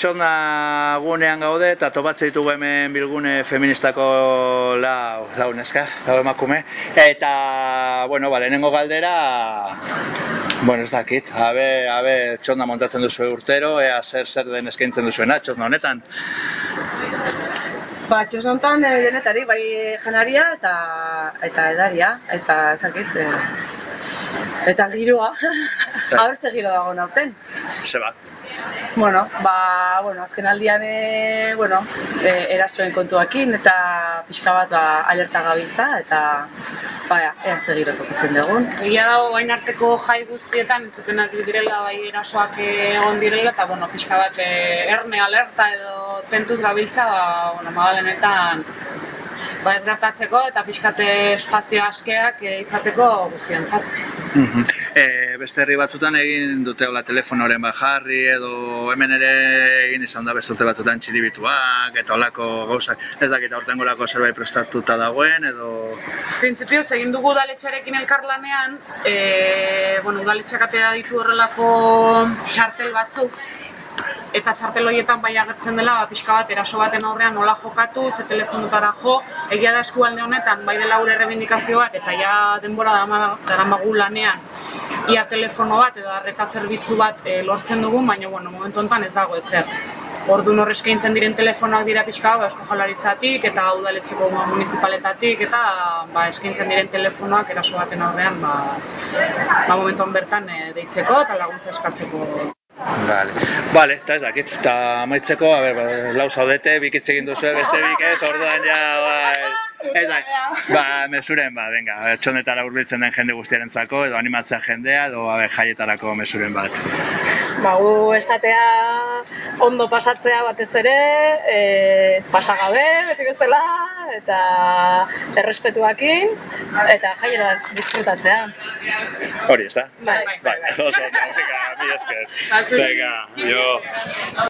txonda gunean gaude eta topatzen ditugu hemen bilgune feministako lau, lau neska, lau emakume. Eta, bueno, ba, lehenengo galdera, bueno, ez dakit, abe, abe, txonda montatzen duzu urtero, ea zer zer den eskaintzen duzuena, txonda honetan. Ba, txosontan e, denetari, bai janaria eta eta edaria, eta ez dakit, e, eta giroa, haber ze giroa dago aurten. Zeba. Bueno, ba, bueno, azken aldian, e, bueno, e, erasoen kontuakin eta pixka bat ba, alerta gabiltza eta ba, ea ze giro tokatzen dugun. Egia dago bain arteko jai guztietan entzutenak direla bai erasoak egon direla eta bueno, pixka bat e, erne alerta edo tentuz gabiltza, ba, bueno, magalenetan ba ez gertatzeko eta pixkate espazio askeak e, izateko guztientzat. e, beste herri batzutan egin dute hola telefonoren bat jarri edo hemen ere egin izan da beste urte batzutan txiribituak eta holako gauzak. Ez dakit aurtengolako zerbait prestatuta dagoen edo Printzipioz egin dugu udaletxearekin elkarlanean, e, bueno, udaletxeak atera ditu horrelako txartel batzuk, eta txartel horietan bai agertzen dela ba, pixka bat eraso baten aurrean nola jokatu, ze telefonotara jo, egia da eskualde honetan bai dela gure errebindikazio bat eta ja denbora daramagu lanean ia telefono bat edo arreta zerbitzu bat e, lortzen dugu, baina bueno, momentu honetan ez dago ezer. Ordu nor eskaintzen diren telefonoak dira pixka ba, esko jalaritzatik eta udaletxeko municipaletatik eta ba, eskaintzen diren telefonoak eraso baten aurrean ba, ba momentuan bertan e, deitzeko eta laguntza eskatzeko. Vale. Vale, eta ez dakit, eta amaitzeko, a ber, lau zaudete, bikitz egin duzu, beste bik ez, orduan ja, bai, ez da, ba, mesuren, ba, venga, txondetara hurbiltzen den jende guztiarentzako, edo animatzea jendea, edo, a ber, jaietarako mesuren bat. Ba, gu esatea ondo pasatzea batez ere, e, pasagabe, beti bezala, eta errespetuakin, eta jaiera disfrutatzea. Hori, ez da? Bai, bai, Bai, oso, venga, mi esker. Venga, jo.